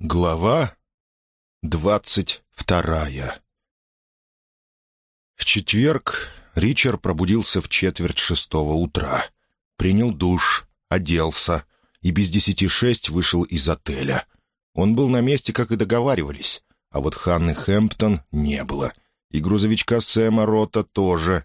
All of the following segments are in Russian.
Глава двадцать вторая В четверг Ричард пробудился в четверть шестого утра. Принял душ, оделся и без десяти шесть вышел из отеля. Он был на месте, как и договаривались, а вот Ханны Хэмптон не было. И грузовичка Сэма Рота тоже.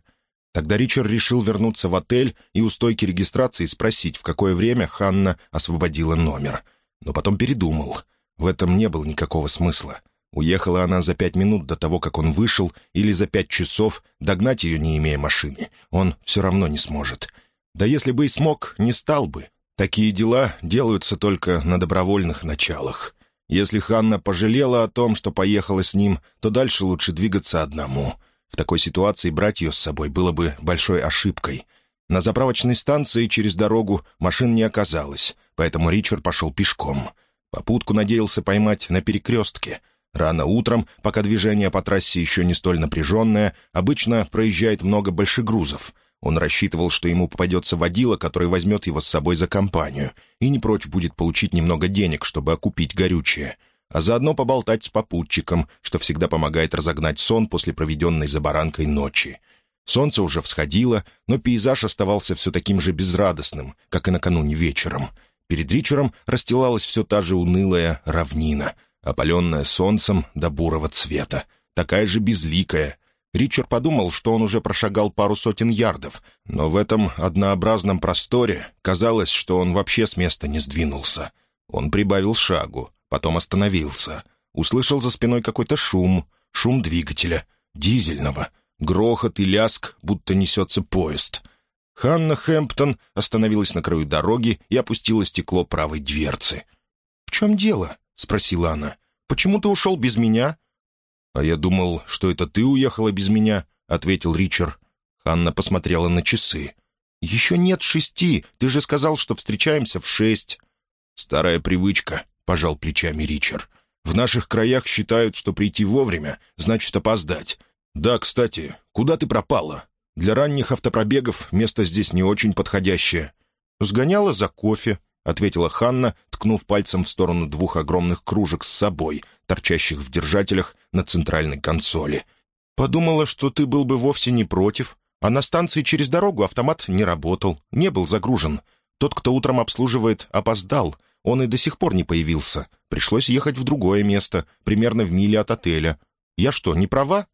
Тогда Ричард решил вернуться в отель и у стойки регистрации спросить, в какое время Ханна освободила номер. Но потом передумал — в этом не было никакого смысла. Уехала она за пять минут до того, как он вышел, или за пять часов, догнать ее, не имея машины. Он все равно не сможет. Да если бы и смог, не стал бы. Такие дела делаются только на добровольных началах. Если Ханна пожалела о том, что поехала с ним, то дальше лучше двигаться одному. В такой ситуации брать ее с собой было бы большой ошибкой. На заправочной станции через дорогу машин не оказалось, поэтому Ричард пошел пешком — Попутку надеялся поймать на перекрестке. Рано утром, пока движение по трассе еще не столь напряженное, обычно проезжает много большегрузов. Он рассчитывал, что ему попадется водила, который возьмет его с собой за компанию, и не прочь будет получить немного денег, чтобы окупить горючее, а заодно поболтать с попутчиком, что всегда помогает разогнать сон после проведенной за баранкой ночи. Солнце уже всходило, но пейзаж оставался все таким же безрадостным, как и накануне вечером — Перед Ричером расстилалась все та же унылая равнина, опаленная солнцем до бурого цвета, такая же безликая. Ричард подумал, что он уже прошагал пару сотен ярдов, но в этом однообразном просторе казалось, что он вообще с места не сдвинулся. Он прибавил шагу, потом остановился. Услышал за спиной какой-то шум, шум двигателя, дизельного, грохот и ляск, будто несется поезд — Ханна Хэмптон остановилась на краю дороги и опустила стекло правой дверцы. «В чем дело?» — спросила она. «Почему ты ушел без меня?» «А я думал, что это ты уехала без меня», — ответил Ричард. Ханна посмотрела на часы. «Еще нет шести. Ты же сказал, что встречаемся в шесть». «Старая привычка», — пожал плечами Ричард. «В наших краях считают, что прийти вовремя значит опоздать. Да, кстати, куда ты пропала? Для ранних автопробегов место здесь не очень подходящее. «Сгоняла за кофе», — ответила Ханна, ткнув пальцем в сторону двух огромных кружек с собой, торчащих в держателях на центральной консоли. «Подумала, что ты был бы вовсе не против. А на станции через дорогу автомат не работал, не был загружен. Тот, кто утром обслуживает, опоздал. Он и до сих пор не появился. Пришлось ехать в другое место, примерно в миле от отеля. Я что, не права?»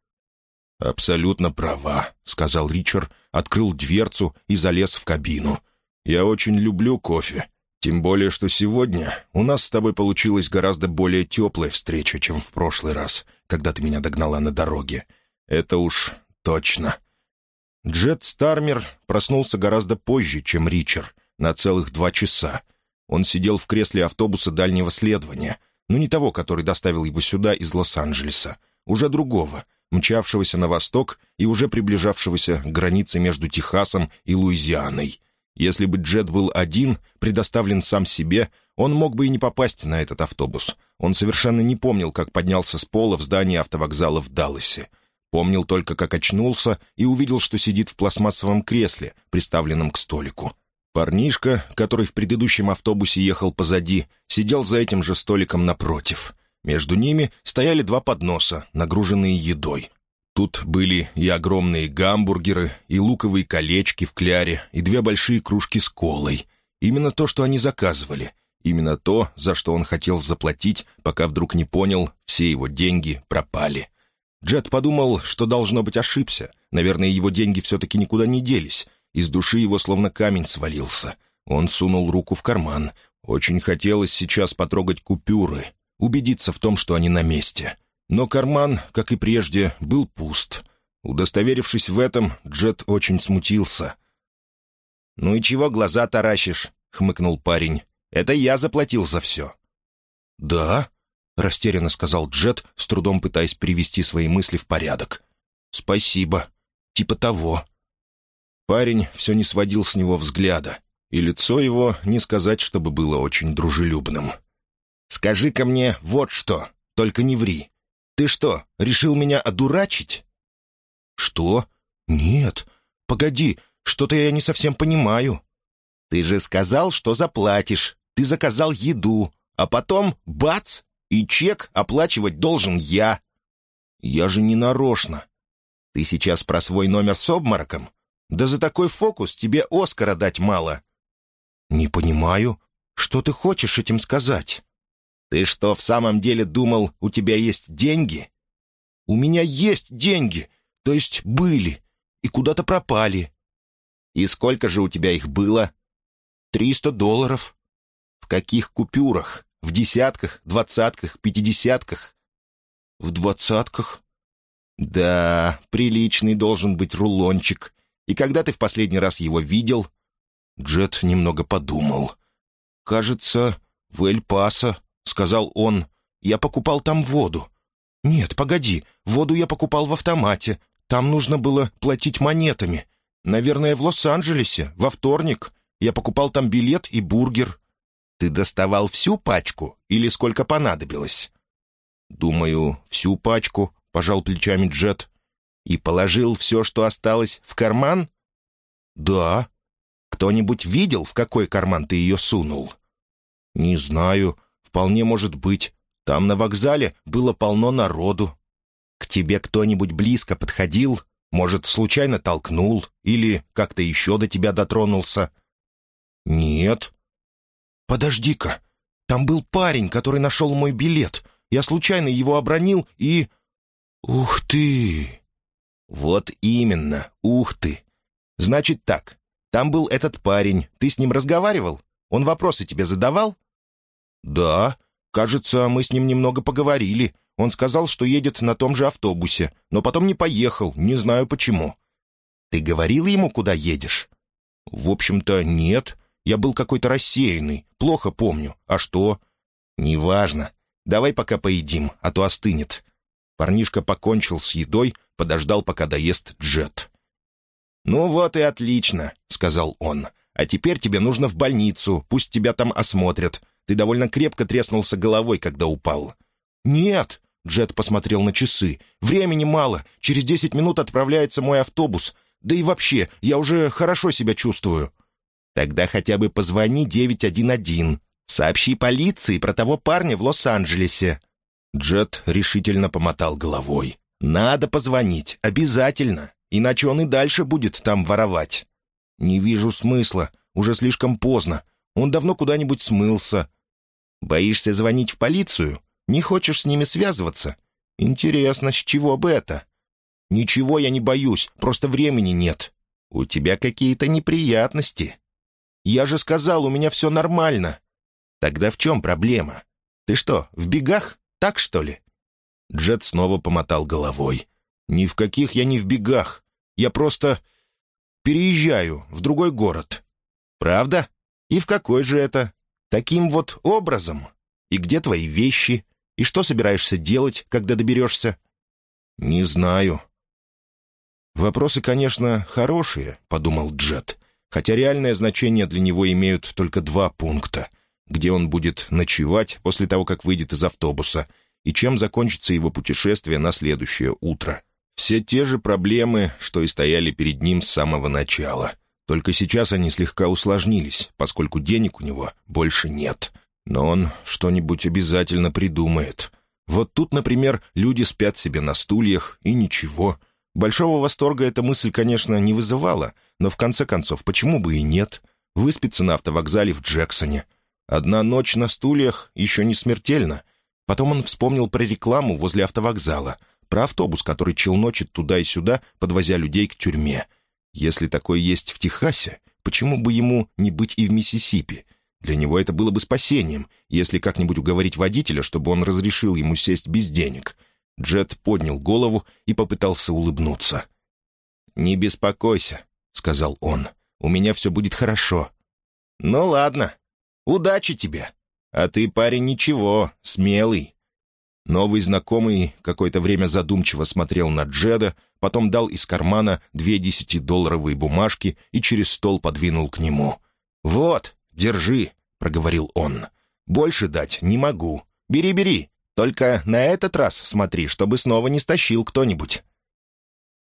«Абсолютно права», — сказал Ричард, открыл дверцу и залез в кабину. «Я очень люблю кофе. Тем более, что сегодня у нас с тобой получилась гораздо более теплая встреча, чем в прошлый раз, когда ты меня догнала на дороге. Это уж точно». Джет Стармер проснулся гораздо позже, чем Ричард, на целых два часа. Он сидел в кресле автобуса дальнего следования, но не того, который доставил его сюда из Лос-Анджелеса, уже другого — мчавшегося на восток и уже приближавшегося к границе между Техасом и Луизианой. Если бы Джет был один, предоставлен сам себе, он мог бы и не попасть на этот автобус. Он совершенно не помнил, как поднялся с пола в здании автовокзала в Далласе. Помнил только, как очнулся и увидел, что сидит в пластмассовом кресле, приставленном к столику. Парнишка, который в предыдущем автобусе ехал позади, сидел за этим же столиком напротив. Между ними стояли два подноса, нагруженные едой. Тут были и огромные гамбургеры, и луковые колечки в кляре, и две большие кружки с колой. Именно то, что они заказывали. Именно то, за что он хотел заплатить, пока вдруг не понял, все его деньги пропали. Джет подумал, что, должно быть, ошибся. Наверное, его деньги все-таки никуда не делись. Из души его словно камень свалился. Он сунул руку в карман. Очень хотелось сейчас потрогать купюры, убедиться в том, что они на месте. Но карман, как и прежде, был пуст. Удостоверившись в этом, Джет очень смутился. «Ну и чего глаза таращишь?» — хмыкнул парень. «Это я заплатил за все». «Да?» — растерянно сказал Джет, с трудом пытаясь привести свои мысли в порядок. «Спасибо. Типа того». Парень все не сводил с него взгляда, и лицо его не сказать, чтобы было очень дружелюбным. «Скажи-ка мне вот что, только не ври. Ты что, решил меня одурачить?» «Что? Нет. Погоди, что-то я не совсем понимаю». «Ты же сказал, что заплатишь. Ты заказал еду, а потом — бац! И чек оплачивать должен я. Я же не нарочно. Ты сейчас про свой номер с обмороком? Да за такой фокус тебе Оскара дать мало. Не понимаю, что ты хочешь этим сказать? Ты что, в самом деле думал, у тебя есть деньги? У меня есть деньги, то есть были, и куда-то пропали. И сколько же у тебя их было? Триста долларов. В каких купюрах? В десятках, двадцатках, пятидесятках? В двадцатках. Да, приличный должен быть рулончик. И когда ты в последний раз его видел? Джет немного подумал. «Кажется, в Эль-Пасо», — сказал он. «Я покупал там воду». «Нет, погоди, воду я покупал в автомате. Там нужно было платить монетами. Наверное, в Лос-Анджелесе, во вторник. Я покупал там билет и бургер». «Ты доставал всю пачку или сколько понадобилось?» «Думаю, всю пачку», — пожал плечами Джет. «И положил все, что осталось, в карман?» «Да». «Кто-нибудь видел, в какой карман ты ее сунул?» «Не знаю. Вполне может быть. Там на вокзале было полно народу. К тебе кто-нибудь близко подходил? Может, случайно толкнул? Или как-то еще до тебя дотронулся?» «Нет». «Подожди-ка. Там был парень, который нашел мой билет. Я случайно его обронил и...» «Ух ты!» «Вот именно, ух ты! Значит так, там был этот парень, ты с ним разговаривал? Он вопросы тебе задавал?» «Да. Кажется, мы с ним немного поговорили. Он сказал, что едет на том же автобусе, но потом не поехал, не знаю почему». «Ты говорил ему, куда едешь?» «В общем-то, нет. Я был какой-то рассеянный, плохо помню. А что?» «Неважно. Давай пока поедим, а то остынет». Парнишка покончил с едой, подождал, пока доест Джет. «Ну вот и отлично», — сказал он. «А теперь тебе нужно в больницу, пусть тебя там осмотрят. Ты довольно крепко треснулся головой, когда упал». «Нет», — Джет посмотрел на часы. «Времени мало. Через десять минут отправляется мой автобус. Да и вообще, я уже хорошо себя чувствую». «Тогда хотя бы позвони 911. Сообщи полиции про того парня в Лос-Анджелесе». Джет решительно помотал головой. «Надо позвонить, обязательно, иначе он и дальше будет там воровать». «Не вижу смысла, уже слишком поздно. Он давно куда-нибудь смылся. Боишься звонить в полицию? Не хочешь с ними связываться? Интересно, с чего бы это? Ничего я не боюсь, просто времени нет. У тебя какие-то неприятности. Я же сказал, у меня все нормально. Тогда в чем проблема? Ты что, в бегах? Так, что ли?» Джет снова помотал головой. «Ни в каких я не в бегах. Я просто переезжаю в другой город». «Правда? И в какой же это?» Таким вот образом? И где твои вещи? И что собираешься делать, когда доберешься?» «Не знаю». «Вопросы, конечно, хорошие», — подумал Джет, хотя реальное значение для него имеют только два пункта. Где он будет ночевать после того, как выйдет из автобуса, и чем закончится его путешествие на следующее утро. Все те же проблемы, что и стояли перед ним с самого начала — только сейчас они слегка усложнились, поскольку денег у него больше нет. Но он что-нибудь обязательно придумает. Вот тут, например, люди спят себе на стульях, и ничего. Большого восторга эта мысль, конечно, не вызывала, но в конце концов, почему бы и нет? Выспиться на автовокзале в Джексоне. Одна ночь на стульях еще не смертельно. Потом он вспомнил про рекламу возле автовокзала, про автобус, который челночит туда и сюда, подвозя людей к тюрьме — если такое есть в Техасе, почему бы ему не быть и в Миссисипи? Для него это было бы спасением, если как-нибудь уговорить водителя, чтобы он разрешил ему сесть без денег. Джет поднял голову и попытался улыбнуться. «Не беспокойся», — сказал он. «У меня все будет хорошо». «Ну ладно. Удачи тебе. А ты, парень, ничего, смелый. Новый знакомый какое-то время задумчиво смотрел на Джеда, потом дал из кармана две десятидолларовые бумажки и через стол подвинул к нему. «Вот, держи», — проговорил он. «Больше дать не могу. Бери, бери. Только на этот раз смотри, чтобы снова не стащил кто-нибудь».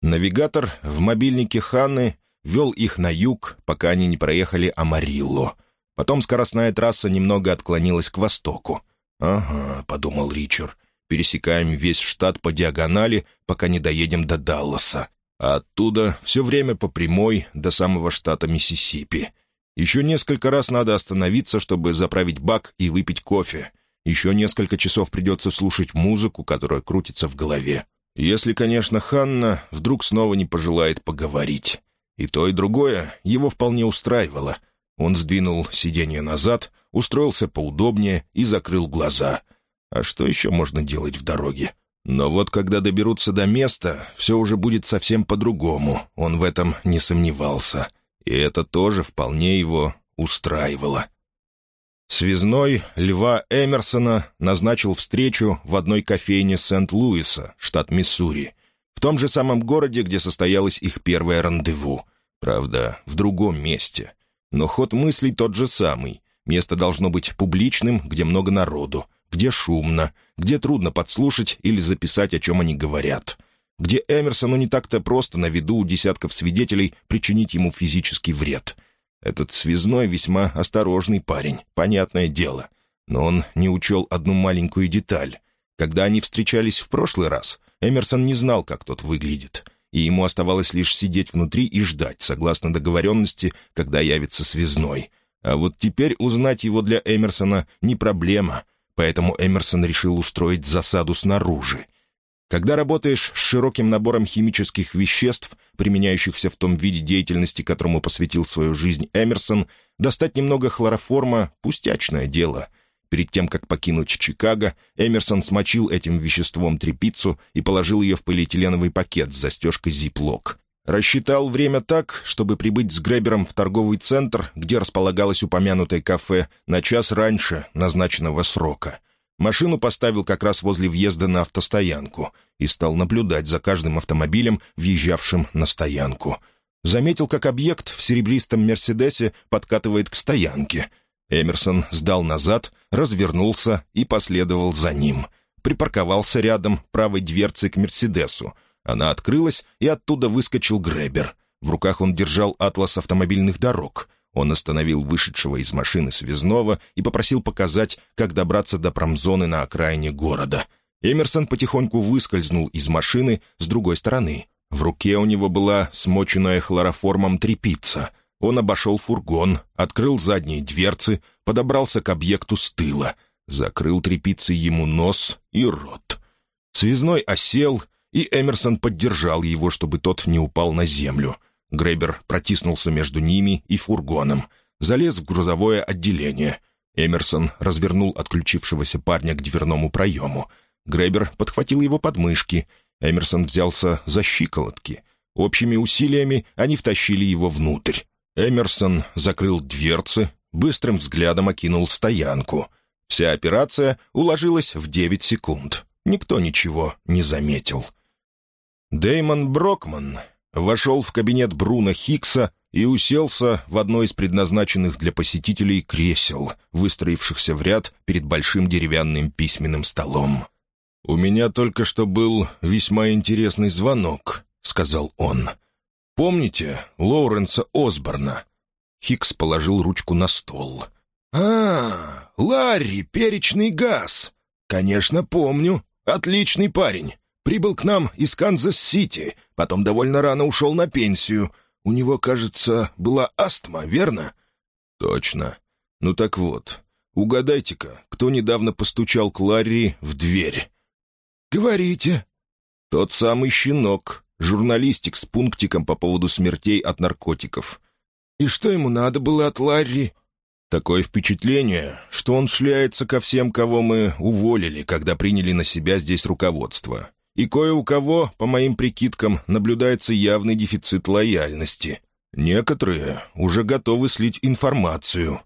Навигатор в мобильнике Ханны вел их на юг, пока они не проехали Амарилло. Потом скоростная трасса немного отклонилась к востоку. «Ага», — подумал Ричард, — «пересекаем весь штат по диагонали, пока не доедем до Далласа, а оттуда все время по прямой до самого штата Миссисипи. Еще несколько раз надо остановиться, чтобы заправить бак и выпить кофе. Еще несколько часов придется слушать музыку, которая крутится в голове. Если, конечно, Ханна вдруг снова не пожелает поговорить. И то, и другое его вполне устраивало. Он сдвинул сиденье назад, устроился поудобнее и закрыл глаза. А что еще можно делать в дороге? Но вот когда доберутся до места, все уже будет совсем по-другому, он в этом не сомневался. И это тоже вполне его устраивало. Связной Льва Эмерсона назначил встречу в одной кофейне Сент-Луиса, штат Миссури, в том же самом городе, где состоялось их первое рандеву. Правда, в другом месте. Но ход мыслей тот же самый. Место должно быть публичным, где много народу, где шумно, где трудно подслушать или записать, о чем они говорят, где Эмерсону не так-то просто на виду у десятков свидетелей причинить ему физический вред — этот связной весьма осторожный парень, понятное дело. Но он не учел одну маленькую деталь. Когда они встречались в прошлый раз, Эмерсон не знал, как тот выглядит, и ему оставалось лишь сидеть внутри и ждать, согласно договоренности, когда явится связной. А вот теперь узнать его для Эмерсона не проблема, поэтому Эмерсон решил устроить засаду снаружи. Когда работаешь с широким набором химических веществ, применяющихся в том виде деятельности, которому посвятил свою жизнь Эмерсон, достать немного хлороформа — пустячное дело. Перед тем, как покинуть Чикаго, Эмерсон смочил этим веществом трепицу и положил ее в полиэтиленовый пакет с застежкой зиплок. Рассчитал время так, чтобы прибыть с Гребером в торговый центр, где располагалось упомянутое кафе, на час раньше назначенного срока — Машину поставил как раз возле въезда на автостоянку и стал наблюдать за каждым автомобилем, въезжавшим на стоянку. Заметил, как объект в серебристом «Мерседесе» подкатывает к стоянке. Эмерсон сдал назад, развернулся и последовал за ним. Припарковался рядом правой дверцей к «Мерседесу». Она открылась, и оттуда выскочил Гребер. В руках он держал атлас автомобильных дорог — он остановил вышедшего из машины связного и попросил показать, как добраться до промзоны на окраине города. Эмерсон потихоньку выскользнул из машины с другой стороны. В руке у него была смоченная хлороформом трепица. Он обошел фургон, открыл задние дверцы, подобрался к объекту с тыла, закрыл трепицей ему нос и рот. Связной осел, и Эмерсон поддержал его, чтобы тот не упал на землю — Гребер протиснулся между ними и фургоном, залез в грузовое отделение. Эмерсон развернул отключившегося парня к дверному проему. Гребер подхватил его подмышки. Эмерсон взялся за щиколотки. Общими усилиями они втащили его внутрь. Эмерсон закрыл дверцы, быстрым взглядом окинул стоянку. Вся операция уложилась в девять секунд. Никто ничего не заметил. Дэймон Брокман вошел в кабинет Бруна Хикса и уселся в одно из предназначенных для посетителей кресел, выстроившихся в ряд перед большим деревянным письменным столом. «У меня только что был весьма интересный звонок», — сказал он. «Помните Лоуренса Осборна?» Хикс положил ручку на стол. «А, Ларри, перечный газ! Конечно, помню. Отличный парень. Прибыл к нам из Канзас-Сити, потом довольно рано ушел на пенсию. У него, кажется, была астма, верно?» «Точно. Ну так вот, угадайте-ка, кто недавно постучал к Ларри в дверь?» «Говорите». «Тот самый щенок, журналистик с пунктиком по поводу смертей от наркотиков». «И что ему надо было от Ларри?» Такое впечатление, что он шляется ко всем, кого мы уволили, когда приняли на себя здесь руководство и кое у кого, по моим прикидкам, наблюдается явный дефицит лояльности. Некоторые уже готовы слить информацию.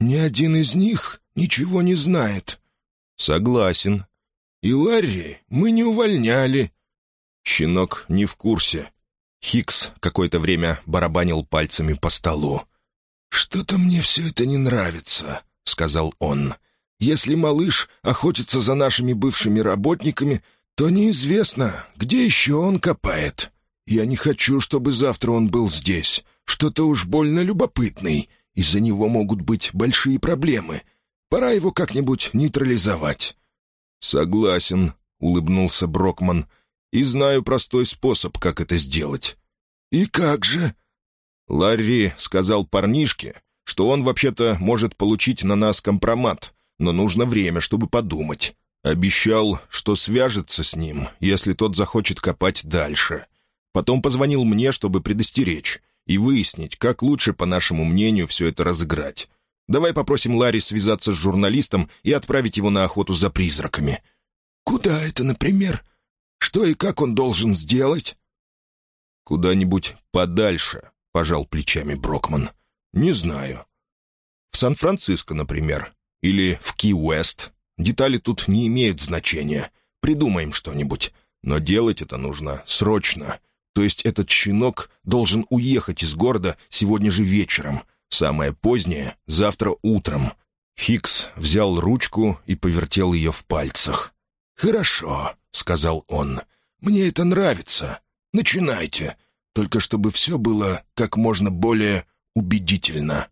Ни один из них ничего не знает. Согласен. И Ларри мы не увольняли. Щенок не в курсе. Хикс какое-то время барабанил пальцами по столу. «Что-то мне все это не нравится», — сказал он. «Если малыш охотится за нашими бывшими работниками, то неизвестно, где еще он копает. Я не хочу, чтобы завтра он был здесь. Что-то уж больно любопытный. Из-за него могут быть большие проблемы. Пора его как-нибудь нейтрализовать». «Согласен», — улыбнулся Брокман. «И знаю простой способ, как это сделать». «И как же?» Ларри сказал парнишке, что он вообще-то может получить на нас компромат, но нужно время, чтобы подумать. Обещал, что свяжется с ним, если тот захочет копать дальше. Потом позвонил мне, чтобы предостеречь и выяснить, как лучше, по нашему мнению, все это разыграть. Давай попросим Ларри связаться с журналистом и отправить его на охоту за призраками». «Куда это, например? Что и как он должен сделать?» «Куда-нибудь подальше», — пожал плечами Брокман. «Не знаю. В Сан-Франциско, например. Или в Ки-Уэст. Детали тут не имеют значения. Придумаем что-нибудь. Но делать это нужно срочно. То есть этот щенок должен уехать из города сегодня же вечером. Самое позднее — завтра утром». Хикс взял ручку и повертел ее в пальцах. «Хорошо», — сказал он. «Мне это нравится. Начинайте. Только чтобы все было как можно более убедительно».